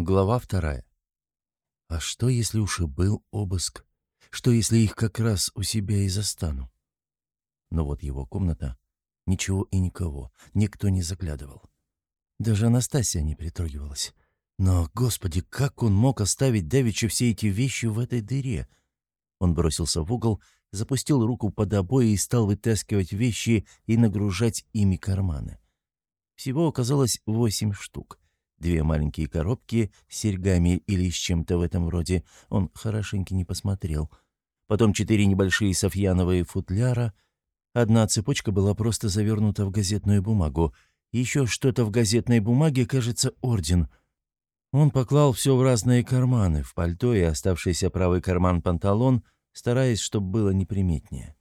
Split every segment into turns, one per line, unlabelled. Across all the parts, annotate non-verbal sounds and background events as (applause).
Глава вторая. А что, если уж и был обыск? Что, если их как раз у себя и застану? Но вот его комната. Ничего и никого. Никто не заглядывал. Даже Анастасия не притрогивалась. Но, господи, как он мог оставить Давича все эти вещи в этой дыре? Он бросился в угол, запустил руку под обои и стал вытаскивать вещи и нагружать ими карманы. Всего оказалось восемь штук. Две маленькие коробки с серьгами или с чем-то в этом роде. Он хорошенько не посмотрел. Потом четыре небольшие софьяновые футляра. Одна цепочка была просто завернута в газетную бумагу. Еще что-то в газетной бумаге, кажется, орден. Он поклал все в разные карманы, в пальто и оставшийся правый карман панталон, стараясь, чтобы было неприметнее.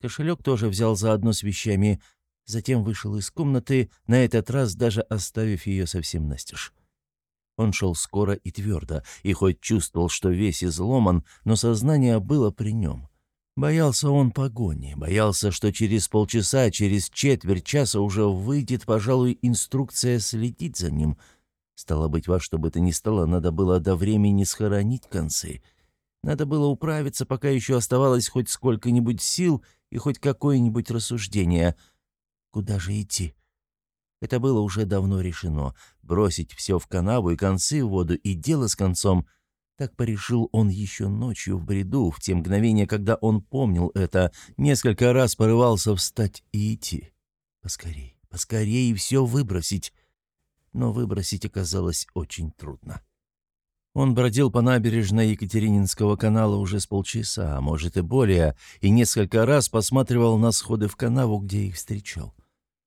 Кошелек тоже взял заодно с вещами, затем вышел из комнаты, на этот раз даже оставив ее совсем настежь. Он шел скоро и твердо, и хоть чувствовал, что весь изломан, но сознание было при нем. Боялся он погони, боялся, что через полчаса, через четверть часа уже выйдет, пожалуй, инструкция следить за ним. Стало быть, во что бы то ни стало, надо было до времени схоронить концы. Надо было управиться, пока еще оставалось хоть сколько-нибудь сил и хоть какое-нибудь рассуждение — Куда же идти? Это было уже давно решено. Бросить все в канаву и концы в воду, и дело с концом. Так порешил он еще ночью в бреду, в те мгновения, когда он помнил это, несколько раз порывался встать и идти. Поскорей, поскорей все выбросить. Но выбросить оказалось очень трудно. Он бродил по набережной Екатерининского канала уже с полчаса, а может и более, и несколько раз посматривал на сходы в канаву, где их встречал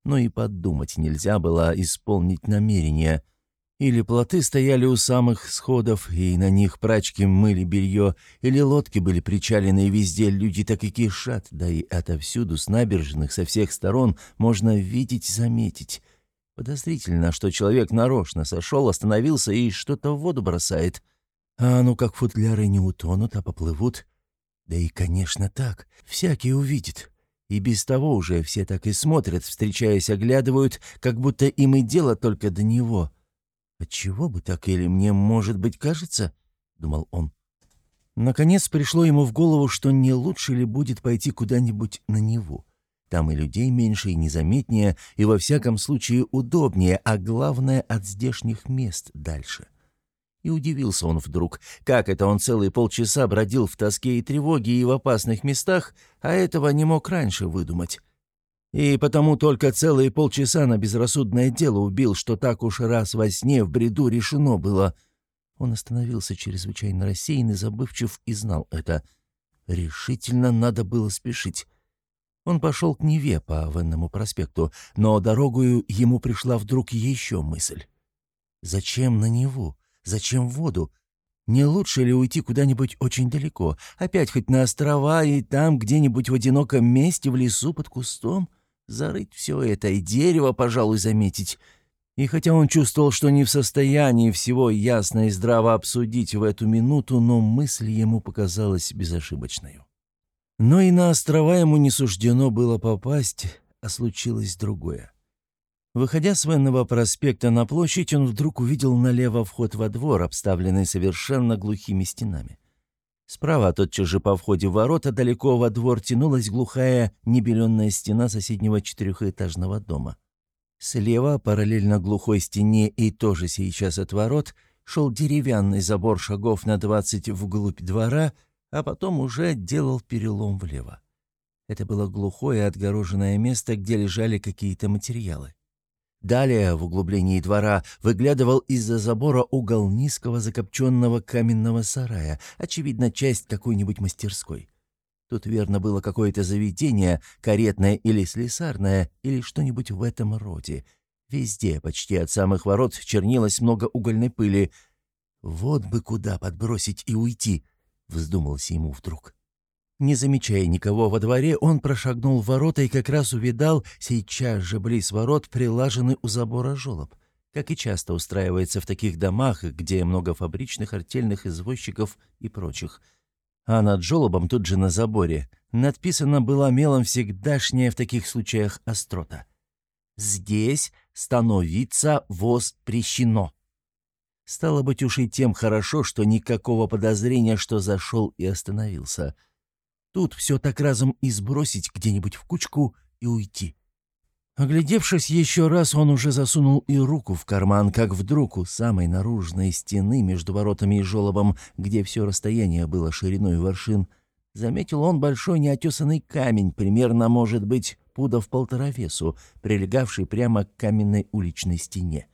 но и подумать нельзя было исполнить намерение. Или плоты стояли у самых сходов, и на них прачки мыли белье, или лодки были причалены, везде люди так и кишат, да и отовсюду с набережных со всех сторон можно видеть, заметить. Подозрительно, что человек нарочно сошел, остановился и что-то в воду бросает. А ну как футляры не утонут, а поплывут. Да и, конечно, так, всякий увидит. И без того уже все так и смотрят, встречаясь, оглядывают, как будто им и дело только до него. «Отчего бы так, или мне, может быть, кажется?» — думал он. Наконец пришло ему в голову, что не лучше ли будет пойти куда-нибудь на него. Там и людей меньше, и незаметнее, и во всяком случае удобнее, а главное, от здешних мест дальше. И удивился он вдруг, как это он целые полчаса бродил в тоске и тревоге и в опасных местах, а этого не мог раньше выдумать. И потому только целые полчаса на безрассудное дело убил, что так уж раз во сне в бреду решено было. Он остановился чрезвычайно рассеянный, забывчив, и знал это. Решительно надо было спешить. Он пошел к Неве по Венному проспекту, но дорогою ему пришла вдруг еще мысль. «Зачем на Неву? Зачем в воду? Не лучше ли уйти куда-нибудь очень далеко? Опять хоть на острова и там где-нибудь в одиноком месте в лесу под кустом? Зарыть все это и дерево, пожалуй, заметить. И хотя он чувствовал, что не в состоянии всего ясно и здраво обсудить в эту минуту, но мысль ему показалась безошибочной. Но и на острова ему не суждено было попасть, а случилось другое. Выходя с Венного проспекта на площадь, он вдруг увидел налево вход во двор, обставленный совершенно глухими стенами. Справа, тотчас же по входе в ворота, далеко во двор тянулась глухая небеленная стена соседнего четырехэтажного дома. Слева, параллельно глухой стене и тоже сейчас от ворот, шел деревянный забор шагов на двадцать вглубь двора, а потом уже делал перелом влево. Это было глухое отгороженное место, где лежали какие-то материалы. Далее, в углублении двора, выглядывал из-за забора угол низкого закопченного каменного сарая, очевидно, часть какой-нибудь мастерской. Тут верно было какое-то заведение, каретное или слесарное, или что-нибудь в этом роде. Везде, почти от самых ворот, чернилось много угольной пыли. «Вот бы куда подбросить и уйти!» — вздумался ему вдруг. Не замечая никого во дворе, он прошагнул ворота и как раз увидал сейчас же близ ворот прилаженный у забора жолоб, как и часто устраивается в таких домах, где много фабричных, артельных извозчиков и прочих. А над жолобом тут же на заборе надписано было мелом всегдашняя в таких случаях острота. «Здесь становиться воз прещено». Стало быть уж и тем хорошо, что никакого подозрения, что зашел и остановился. Тут все так разом и сбросить где-нибудь в кучку и уйти. Оглядевшись еще раз, он уже засунул и руку в карман, как вдруг у самой наружной стены между воротами и жолобом, где все расстояние было шириной воршин, заметил он большой неотесанный камень, примерно, может быть, пудов полтора весу, прилегавший прямо к каменной уличной стене.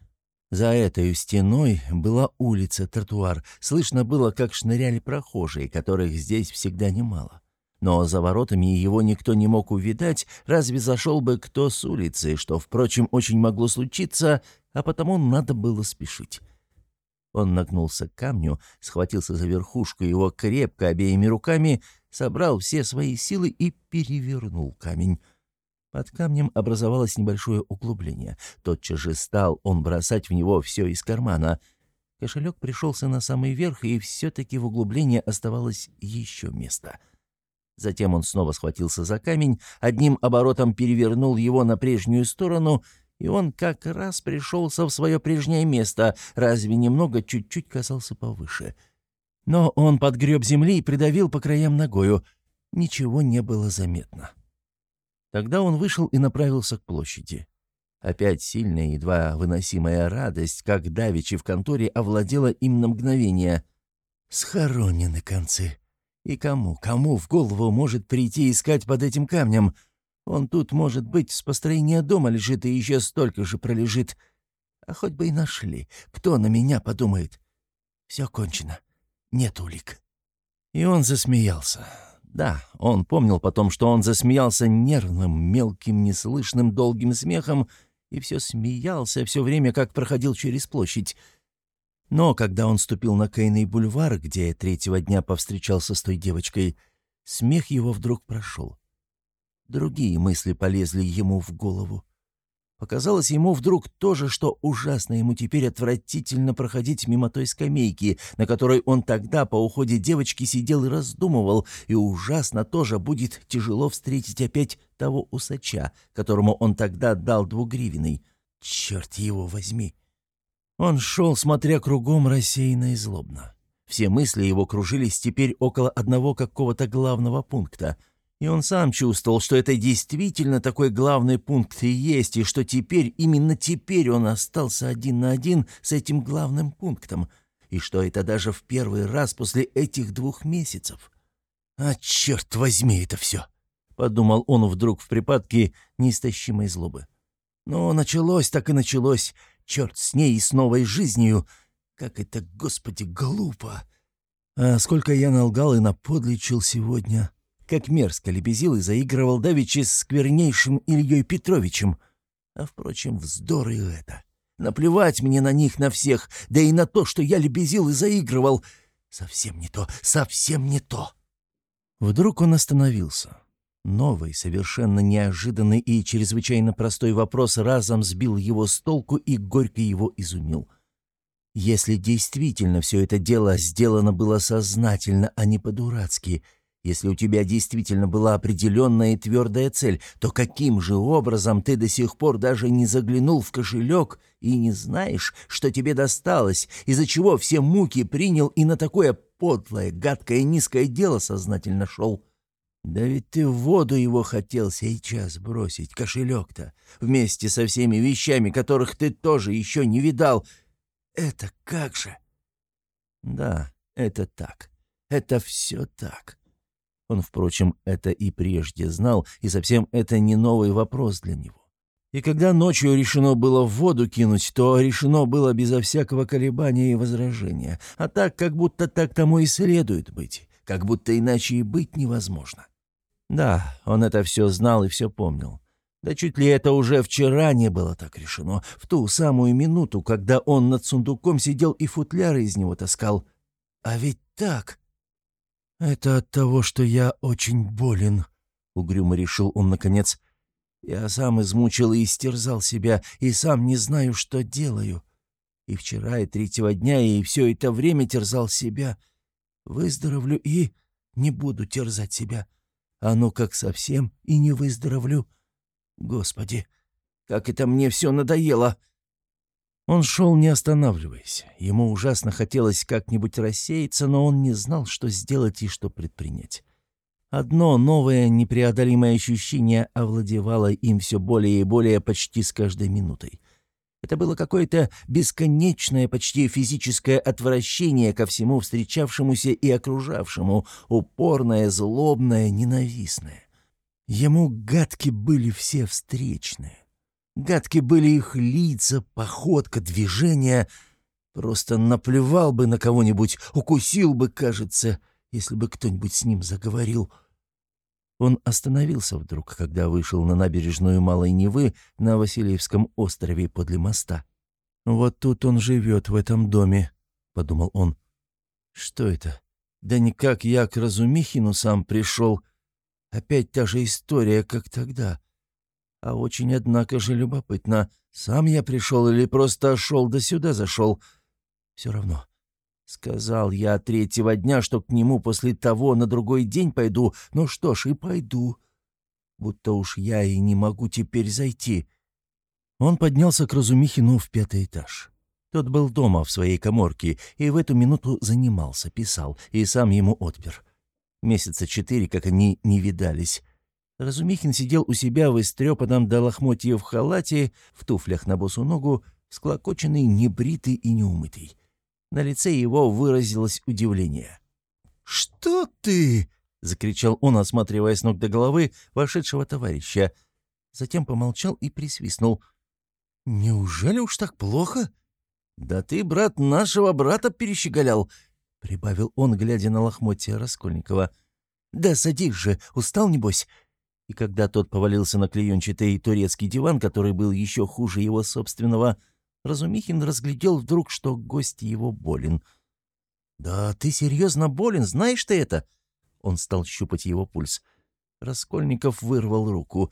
За этой стеной была улица, тротуар. Слышно было, как шныряли прохожие, которых здесь всегда немало. Но за воротами его никто не мог увидать, разве зашел бы кто с улицы, что, впрочем, очень могло случиться, а потому надо было спешить. Он нагнулся к камню, схватился за верхушку его крепко обеими руками, собрал все свои силы и перевернул камень. Под камнем образовалось небольшое углубление. Тотчас же стал он бросать в него все из кармана. Кошелек пришелся на самый верх, и все-таки в углублении оставалось еще место — Затем он снова схватился за камень, одним оборотом перевернул его на прежнюю сторону, и он как раз пришелся в свое прежнее место, разве немного чуть-чуть касался повыше. Но он подгреб земли и придавил по краям ногою. Ничего не было заметно. Тогда он вышел и направился к площади. Опять сильная, едва выносимая радость, как давичи в конторе, овладела им на мгновение. «Схоронены концы», и кому, кому в голову может прийти искать под этим камнем? Он тут, может быть, с построения дома лежит и еще столько же пролежит. А хоть бы и нашли. Кто на меня подумает? Все кончено. Нет улик. И он засмеялся. Да, он помнил потом, что он засмеялся нервным, мелким, неслышным, долгим смехом, и все смеялся все время, как проходил через площадь. Но когда он ступил на Кейный бульвар, где третьего дня повстречался с той девочкой, смех его вдруг прошел. Другие мысли полезли ему в голову. Показалось ему вдруг тоже, что ужасно ему теперь отвратительно проходить мимо той скамейки, на которой он тогда по уходе девочки сидел и раздумывал, и ужасно тоже будет тяжело встретить опять того усача, которому он тогда дал двугривенный. Черт его возьми! Он шел, смотря кругом рассеянно и злобно. Все мысли его кружились теперь около одного какого-то главного пункта. И он сам чувствовал, что это действительно такой главный пункт и есть, и что теперь, именно теперь он остался один на один с этим главным пунктом, и что это даже в первый раз после этих двух месяцев. «А черт возьми это все!» — подумал он вдруг в припадке неистощимой злобы. «Ну, началось так и началось. Черт с ней и с новой жизнью! Как это, господи, глупо! А сколько я налгал и наподличил сегодня! Как мерзко лебезил и заигрывал давеча с сквернейшим Ильей Петровичем! А, впрочем, вздор и это! Наплевать мне на них, на всех, да и на то, что я лебезил и заигрывал! Совсем не то, совсем не то!» Вдруг он остановился. Новый, совершенно неожиданный и чрезвычайно простой вопрос разом сбил его с толку и горько его изумил. Если действительно все это дело сделано было сознательно, а не по-дурацки, если у тебя действительно была определенная и твердая цель, то каким же образом ты до сих пор даже не заглянул в кошелек и не знаешь, что тебе досталось, из-за чего все муки принял и на такое подлое, гадкое, низкое дело сознательно шел?» «Да ведь ты в воду его хотел сейчас бросить, кошелек-то, вместе со всеми вещами, которых ты тоже еще не видал. Это как же?» «Да, это так. Это все так». Он, впрочем, это и прежде знал, и совсем это не новый вопрос для него. И когда ночью решено было в воду кинуть, то решено было безо всякого колебания и возражения, а так, как будто так тому и следует быть, как будто иначе и быть невозможно. Да, он это все знал и все помнил. Да чуть ли это уже вчера не было так решено, в ту самую минуту, когда он над сундуком сидел и футляры из него таскал. А ведь так... «Это от того, что я очень болен», — угрюмо решил он наконец. «Я сам измучил и истерзал себя, и сам не знаю, что делаю. И вчера, и третьего дня, и все это время терзал себя. Выздоровлю и не буду терзать себя. А ну как совсем и не выздоровлю. Господи, как это мне все надоело!» Он шел, не останавливаясь. Ему ужасно хотелось как-нибудь рассеяться, но он не знал, что сделать и что предпринять. Одно новое непреодолимое ощущение овладевало им все более и более почти с каждой минутой. Это было какое-то бесконечное, почти физическое отвращение ко всему встречавшемуся и окружавшему, упорное, злобное, ненавистное. Ему гадки были все встречные. Гадки были их лица, походка, движения. Просто наплевал бы на кого-нибудь, укусил бы, кажется, если бы кто-нибудь с ним заговорил. Он остановился вдруг, когда вышел на набережную Малой Невы на Васильевском острове подле моста. «Вот тут он живет, в этом доме», — подумал он. «Что это? Да никак я к Разумихину сам пришел. Опять та же история, как тогда. А очень, однако же, любопытно, сам я пришел или просто шел да сюда зашел. Все равно. Сказал я третьего дня, что к нему после того на другой день пойду. Ну что ж, и пойду. Будто уж я и не могу теперь зайти. Он поднялся к Разумихину в пятый этаж. Тот был дома в своей коморке и в эту минуту занимался, писал, и сам ему отпер. Месяца четыре, как они не видались. Разумихин сидел у себя в истрепанном до лохмотьев халате, в туфлях на босу ногу, склокоченный, небритый и неумытый. На лице его выразилось удивление. «Что ты?» — закричал он, осматривая с ног до головы вошедшего товарища. Затем помолчал и присвистнул. «Неужели уж так плохо?» «Да ты, брат, нашего брата перещеголял», — прибавил он, глядя на лохмотья Раскольникова. «Да садись же, устал, небось?» И когда тот повалился на клеенчатый турецкий диван, который был еще хуже его собственного, — Разумихин разглядел вдруг, что гость его болен. «Да ты серьезно болен, знаешь ты это?» Он стал щупать его пульс. Раскольников вырвал руку.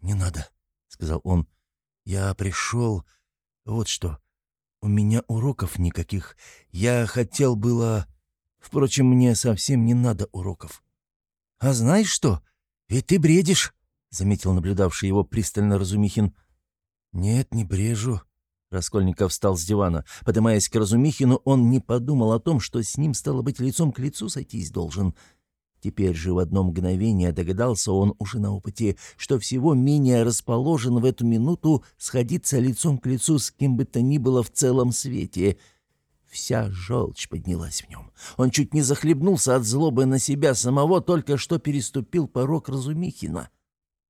«Не надо», — сказал он. «Я пришел... Вот что. У меня уроков никаких. Я хотел было... Впрочем, мне совсем не надо уроков». «А знаешь что? Ведь ты бредишь», — заметил наблюдавший его пристально Разумихин. «Нет, не брежу», Раскольников встал с дивана. Подымаясь к Разумихину, он не подумал о том, что с ним, стало быть, лицом к лицу сойтись должен. Теперь же в одно мгновение догадался он уже на опыте, что всего менее расположен в эту минуту сходиться лицом к лицу с кем бы то ни было в целом свете. Вся желчь поднялась в нем. Он чуть не захлебнулся от злобы на себя самого, только что переступил порог Разумихина.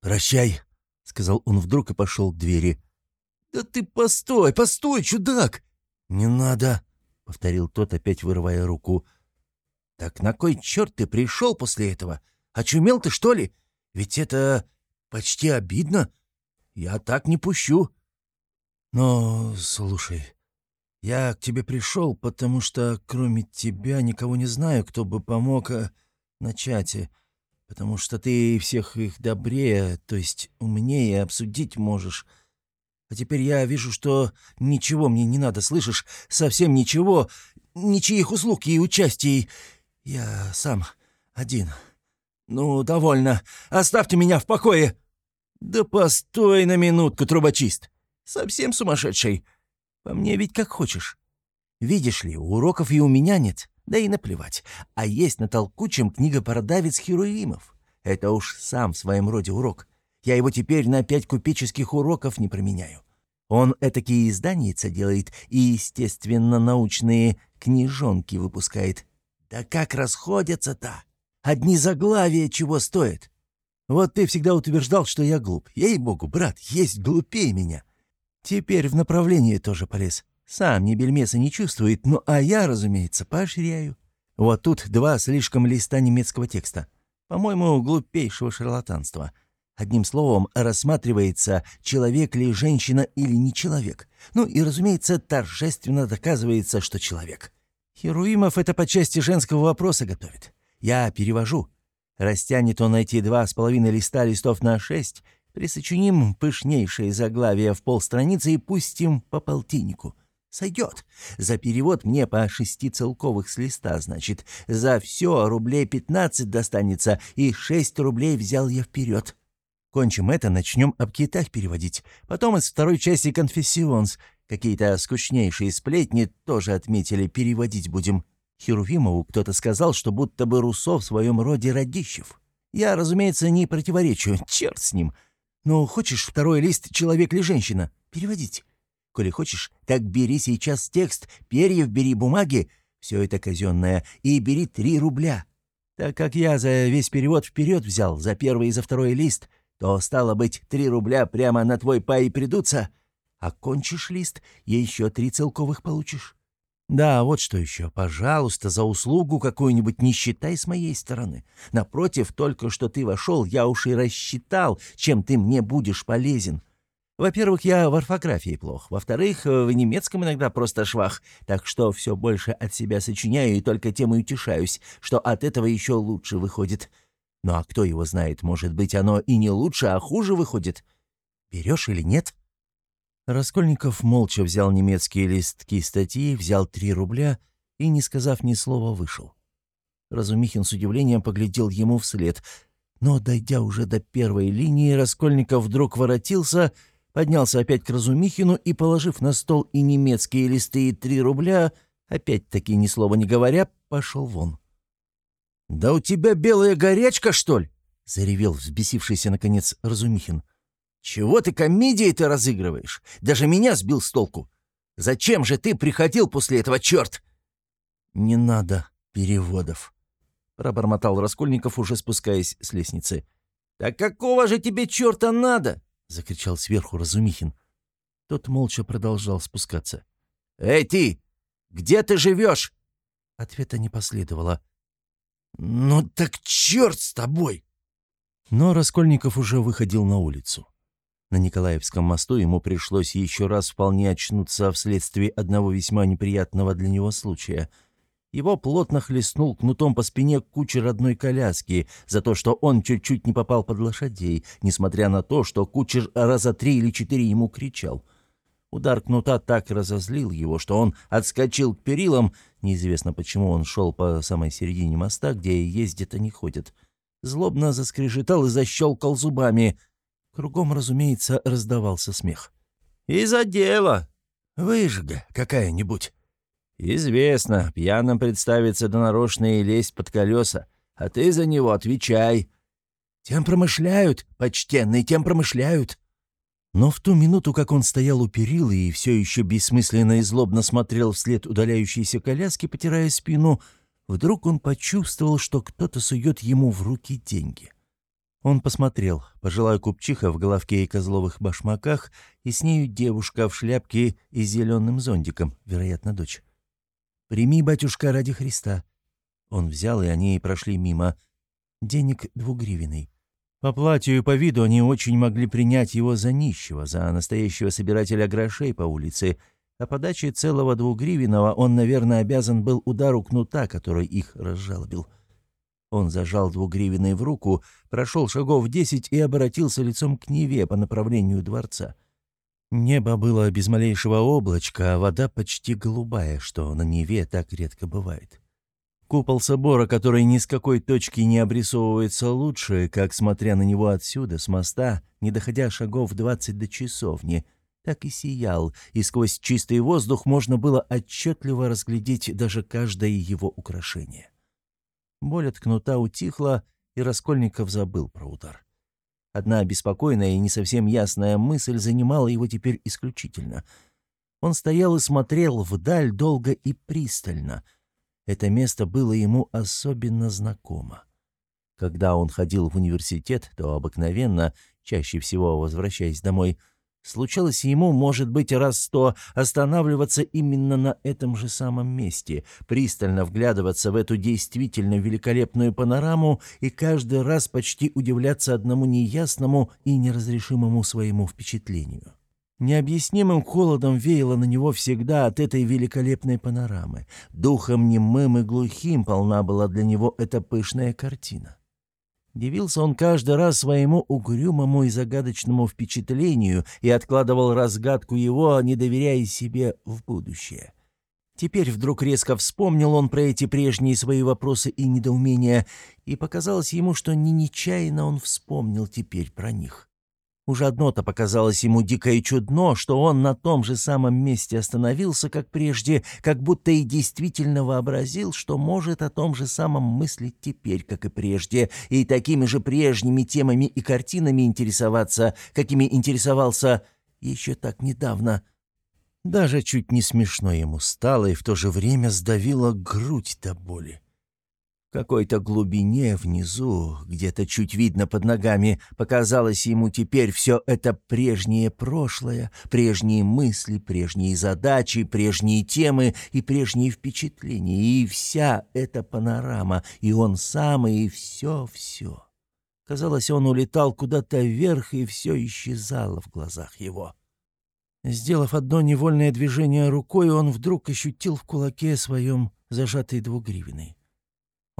«Прощай», — сказал он вдруг и пошел к двери. «Да ты постой, постой, чудак!» «Не надо!» — повторил тот, опять вырывая руку. «Так на кой черт ты пришел после этого? Очумел ты, что ли? Ведь это почти обидно. Я так не пущу». «Но, слушай, я к тебе пришел, потому что кроме тебя никого не знаю, кто бы помог э, начать, э, потому что ты всех их добрее, то есть умнее обсудить можешь». А теперь я вижу, что ничего мне не надо, слышишь? Совсем ничего. Ничьих услуг и участий. Я сам один. Ну, довольно. Оставьте меня в покое. Да постой на минутку, трубочист. Совсем сумасшедший. По мне ведь как хочешь. Видишь ли, уроков и у меня нет. Да и наплевать. А есть на толкучем книгопродавец Херуимов. Это уж сам в своем роде урок. Я его теперь на пять купеческих уроков не променяю. Он этакие изданица делает и, естественно, научные книжонки выпускает. Да как расходятся-то! Одни заглавия чего стоят! Вот ты всегда утверждал, что я глуп. Ей-богу, брат, есть глупее меня. Теперь в направлении тоже полез. Сам ни бельмеса не чувствует, ну а я, разумеется, поощряю. Вот тут два слишком листа немецкого текста. По-моему, глупейшего шарлатанства — Одним словом, рассматривается, человек ли женщина или не человек. Ну и, разумеется, торжественно доказывается, что человек. Херуимов это по части женского вопроса готовит. Я перевожу. Растянет он эти два с половиной листа листов на шесть, присочиним пышнейшее заглавие в полстраницы и пустим по полтиннику. Сойдет. За перевод мне по шести целковых с листа, значит. За все рублей пятнадцать достанется, и шесть рублей взял я вперед. Кончим это, начнем об китах переводить. Потом из второй части конфессионс. Какие-то скучнейшие сплетни тоже отметили, переводить будем. Херувимову кто-то сказал, что будто бы Руссо в своем роде Радищев. Я, разумеется, не противоречу, (laughs) черт с ним. Но хочешь второй лист «Человек или женщина»? Переводить. Коли хочешь, так бери сейчас текст, перьев бери, бумаги, все это казенное, и бери три рубля. Так как я за весь перевод вперед взял, за первый и за второй лист, то, стало быть, три рубля прямо на твой пай придутся. Окончишь лист, и еще три целковых получишь. Да, вот что еще. Пожалуйста, за услугу какую-нибудь не считай с моей стороны. Напротив, только что ты вошел, я уж и рассчитал, чем ты мне будешь полезен. Во-первых, я в орфографии плох. Во-вторых, в немецком иногда просто швах. Так что все больше от себя сочиняю и только тем и утешаюсь, что от этого еще лучше выходит. Ну а кто его знает, может быть, оно и не лучше, а хуже выходит. Берешь или нет?» Раскольников молча взял немецкие листки статьи, взял три рубля и, не сказав ни слова, вышел. Разумихин с удивлением поглядел ему вслед, но, дойдя уже до первой линии, Раскольников вдруг воротился, поднялся опять к Разумихину и, положив на стол и немецкие листы, и три рубля, опять-таки ни слова не говоря, пошел вон. «Да у тебя белая горячка, что ли?» — заревел взбесившийся, наконец, Разумихин. «Чего ты комедии-то разыгрываешь? Даже меня сбил с толку. Зачем же ты приходил после этого, черт?» «Не надо переводов», — пробормотал Раскольников, уже спускаясь с лестницы. «Да какого же тебе черта надо?» — закричал сверху Разумихин. Тот молча продолжал спускаться. «Эй, ты! Где ты живешь?» Ответа не последовало. «Ну так черт с тобой!» Но Раскольников уже выходил на улицу. На Николаевском мосту ему пришлось еще раз вполне очнуться вследствие одного весьма неприятного для него случая. Его плотно хлестнул кнутом по спине кучер одной коляски за то, что он чуть-чуть не попал под лошадей, несмотря на то, что кучер раза три или четыре ему кричал — Удар кнута так разозлил его, что он отскочил к перилам. Неизвестно, почему он шел по самой середине моста, где ездят и не ходят. Злобно заскрежетал и защелкал зубами. Кругом, разумеется, раздавался смех. «И за дело! Выжига какая-нибудь!» «Известно, пьяным представиться да нарочно и лезть под колеса, а ты за него отвечай!» «Тем промышляют, почтенные, тем промышляют!» Но в ту минуту, как он стоял у перил и все еще бессмысленно и злобно смотрел вслед удаляющейся коляски, потирая спину, вдруг он почувствовал, что кто-то сует ему в руки деньги. Он посмотрел, пожилая купчиха в головке и козловых башмаках, и с нею девушка в шляпке и зеленым зонтиком, вероятно, дочь. «Прими, батюшка, ради Христа». Он взял, и они прошли мимо. Денег двугривенный. По платью и по виду они очень могли принять его за нищего, за настоящего собирателя грошей по улице, а по даче целого двугривенного он, наверное, обязан был удару кнута, который их разжалобил. Он зажал двугривенный в руку, прошел шагов десять и обратился лицом к Неве по направлению дворца. Небо было без малейшего облачка, а вода почти голубая, что на Неве так редко бывает. Купол собора, который ни с какой точки не обрисовывается лучше, как, смотря на него отсюда, с моста, не доходя шагов двадцать до часовни, так и сиял, и сквозь чистый воздух можно было отчетливо разглядеть даже каждое его украшение. Боль от кнута утихла, и Раскольников забыл про удар. Одна беспокойная и не совсем ясная мысль занимала его теперь исключительно. Он стоял и смотрел вдаль долго и пристально — это место было ему особенно знакомо. Когда он ходил в университет, то обыкновенно, чаще всего возвращаясь домой, случалось ему, может быть, раз сто останавливаться именно на этом же самом месте, пристально вглядываться в эту действительно великолепную панораму и каждый раз почти удивляться одному неясному и неразрешимому своему впечатлению. Необъяснимым холодом веяло на него всегда от этой великолепной панорамы. Духом немым и глухим полна была для него эта пышная картина. Дивился он каждый раз своему угрюмому и загадочному впечатлению и откладывал разгадку его, не доверяя себе в будущее. Теперь вдруг резко вспомнил он про эти прежние свои вопросы и недоумения, и показалось ему, что не нечаянно он вспомнил теперь про них. Уже одно-то показалось ему дико и чудно, что он на том же самом месте остановился, как прежде, как будто и действительно вообразил, что может о том же самом мыслить теперь, как и прежде, и такими же прежними темами и картинами интересоваться, какими интересовался еще так недавно. Даже чуть не смешно ему стало, и в то же время сдавило грудь до боли. Какой-то глубине внизу, где-то чуть видно под ногами, показалось ему теперь все это прежнее прошлое, прежние мысли, прежние задачи, прежние темы и прежние впечатления, и вся эта панорама, и он сам, и все-все. Казалось, он улетал куда-то вверх, и все исчезало в глазах его. Сделав одно невольное движение рукой, он вдруг ощутил в кулаке своем зажатый двугривенный.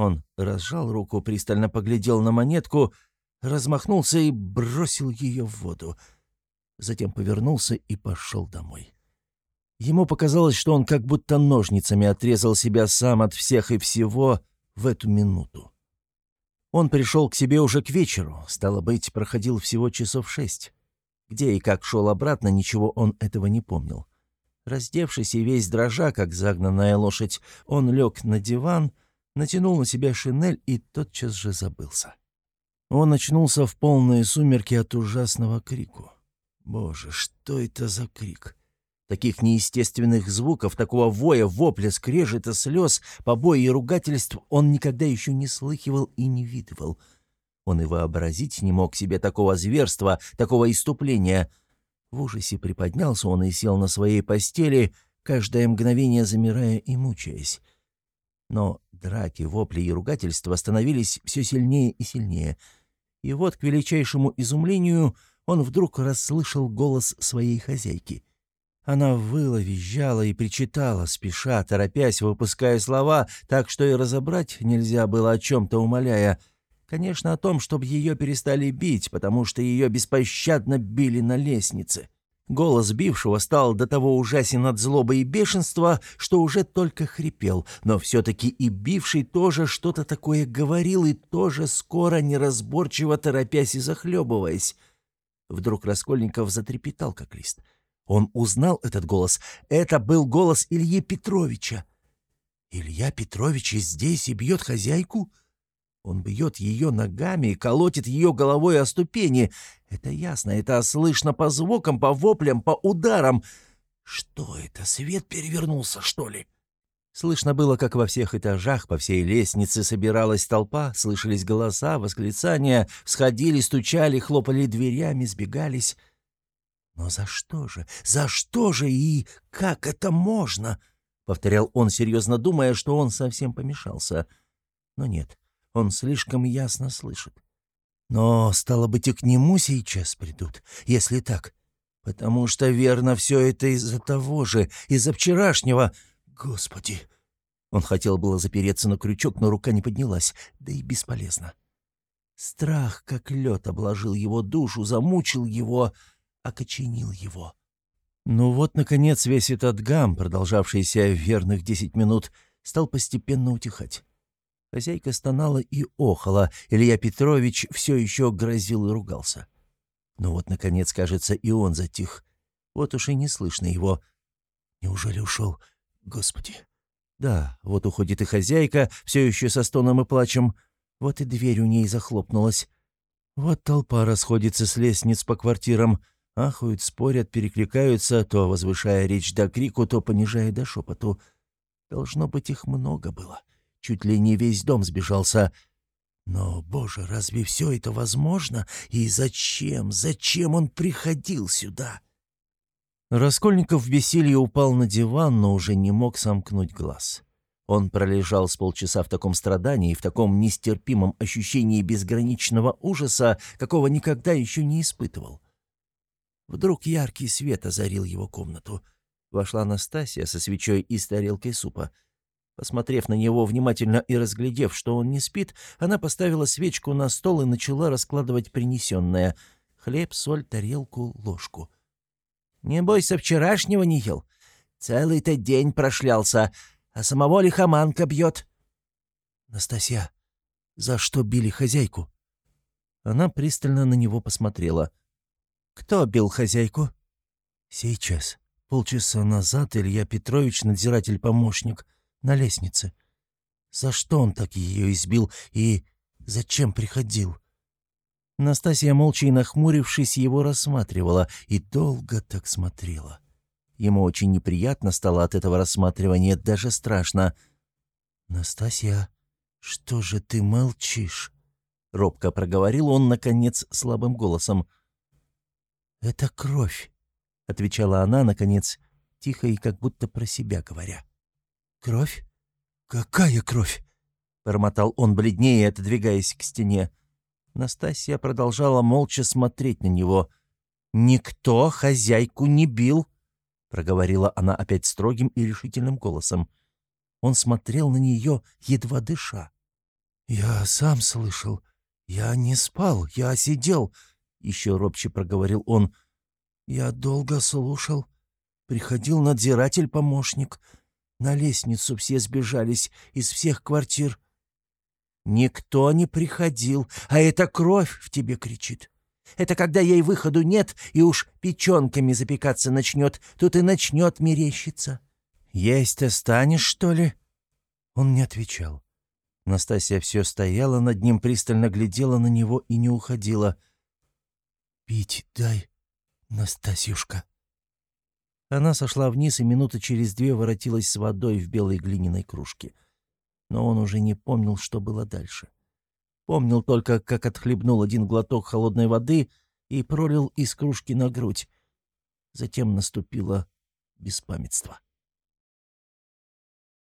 Он разжал руку, пристально поглядел на монетку, размахнулся и бросил ее в воду. Затем повернулся и пошел домой. Ему показалось, что он как будто ножницами отрезал себя сам от всех и всего в эту минуту. Он пришел к себе уже к вечеру, стало быть, проходил всего часов шесть. Где и как шел обратно, ничего он этого не помнил. Раздевшись и весь дрожа, как загнанная лошадь, он лег на диван — натянул на себя шинель и тотчас же забылся. Он очнулся в полные сумерки от ужасного крику. Боже, что это за крик? Таких неестественных звуков, такого воя, вопля, скрежета, слез, побои и ругательств он никогда еще не слыхивал и не видывал. Он и вообразить не мог себе такого зверства, такого иступления. В ужасе приподнялся он и сел на своей постели, каждое мгновение замирая и мучаясь. Но драки, вопли и ругательства становились все сильнее и сильнее. И вот, к величайшему изумлению, он вдруг расслышал голос своей хозяйки. Она выла, визжала и причитала, спеша, торопясь, выпуская слова, так что и разобрать нельзя было о чем-то умоляя. Конечно, о том, чтобы ее перестали бить, потому что ее беспощадно били на лестнице. Голос бившего стал до того ужасен от злобы и бешенства, что уже только хрипел, но все-таки и бивший тоже что-то такое говорил и тоже скоро, неразборчиво торопясь и захлебываясь. Вдруг Раскольников затрепетал, как лист. Он узнал этот голос. Это был голос Ильи Петровича. «Илья Петрович здесь и бьет хозяйку?» Он бьет ее ногами и колотит ее головой о ступени. Это ясно, это слышно по звукам, по воплям, по ударам. Что это, свет перевернулся, что ли? Слышно было, как во всех этажах, по всей лестнице собиралась толпа, слышались голоса, восклицания, всходили, стучали, хлопали дверями, сбегались. «Но за что же? За что же и как это можно?» — повторял он, серьезно думая, что он совсем помешался. Но нет, он слишком ясно слышит. Но, стало быть, и к нему сейчас придут, если так. Потому что, верно, все это из-за того же, из-за вчерашнего. Господи! Он хотел было запереться на крючок, но рука не поднялась, да и бесполезно. Страх, как лед, обложил его душу, замучил его, окоченил его. Ну вот, наконец, весь этот гам, продолжавшийся верных десять минут, стал постепенно утихать. Хозяйка стонала и охала, Илья Петрович все еще грозил и ругался. Но вот, наконец, кажется, и он затих. Вот уж и не слышно его. Неужели ушел? Господи! Да, вот уходит и хозяйка, все еще со стоном и плачем. Вот и дверь у ней захлопнулась. Вот толпа расходится с лестниц по квартирам. Ахают, спорят, перекликаются, то возвышая речь до крику, то понижая до шепоту. Должно быть, их много было. Чуть ли не весь дом сбежался. Но, боже, разве все это возможно? И зачем, зачем он приходил сюда? Раскольников в бессилии упал на диван, но уже не мог сомкнуть глаз. Он пролежал с полчаса в таком страдании, в таком нестерпимом ощущении безграничного ужаса, какого никогда еще не испытывал. Вдруг яркий свет озарил его комнату. Вошла Настасья со свечой и тарелкой супа. Посмотрев на него внимательно и разглядев, что он не спит, она поставила свечку на стол и начала раскладывать принесенное — хлеб, соль, тарелку, ложку. «Не бойся, вчерашнего не ел. Целый-то день прошлялся, а самого лихоманка бьет». «Настасья, за что били хозяйку?» Она пристально на него посмотрела.
«Кто бил хозяйку?»
«Сейчас. Полчаса назад Илья Петрович, надзиратель-помощник, на лестнице. За что он так ее избил и зачем приходил?» Настасья, молча и нахмурившись, его рассматривала и долго так смотрела. Ему очень неприятно стало от этого рассматривания, даже страшно. «Настасья, что же ты молчишь?» — робко проговорил он, наконец, слабым голосом. «Это кровь», — отвечала она, наконец, тихо и как будто про себя говоря. «Кровь? Какая кровь?» — бормотал он бледнее, отодвигаясь к стене. Настасья продолжала молча смотреть на него. «Никто хозяйку не бил», — проговорила она опять строгим и решительным голосом. Он смотрел на нее, едва дыша. «Я сам слышал. Я не спал, я сидел», — еще робче проговорил он. «Я долго слушал. Приходил надзиратель-помощник. На лестницу все сбежались из всех квартир. Никто не приходил, а эта кровь в тебе кричит. Это когда ей выходу нет, и уж печенками запекаться начнет, тут и начнет мерещиться. Есть останешь, что ли?» Он не отвечал. Настасья все стояла над ним, пристально глядела на него и не уходила. «Пить дай, Настасьюшка». Она сошла вниз и минуты через две воротилась с водой в белой глиняной кружке. Но он уже не помнил, что было дальше. Помнил только, как отхлебнул один глоток холодной воды и пролил из кружки на грудь. Затем наступило беспамятство.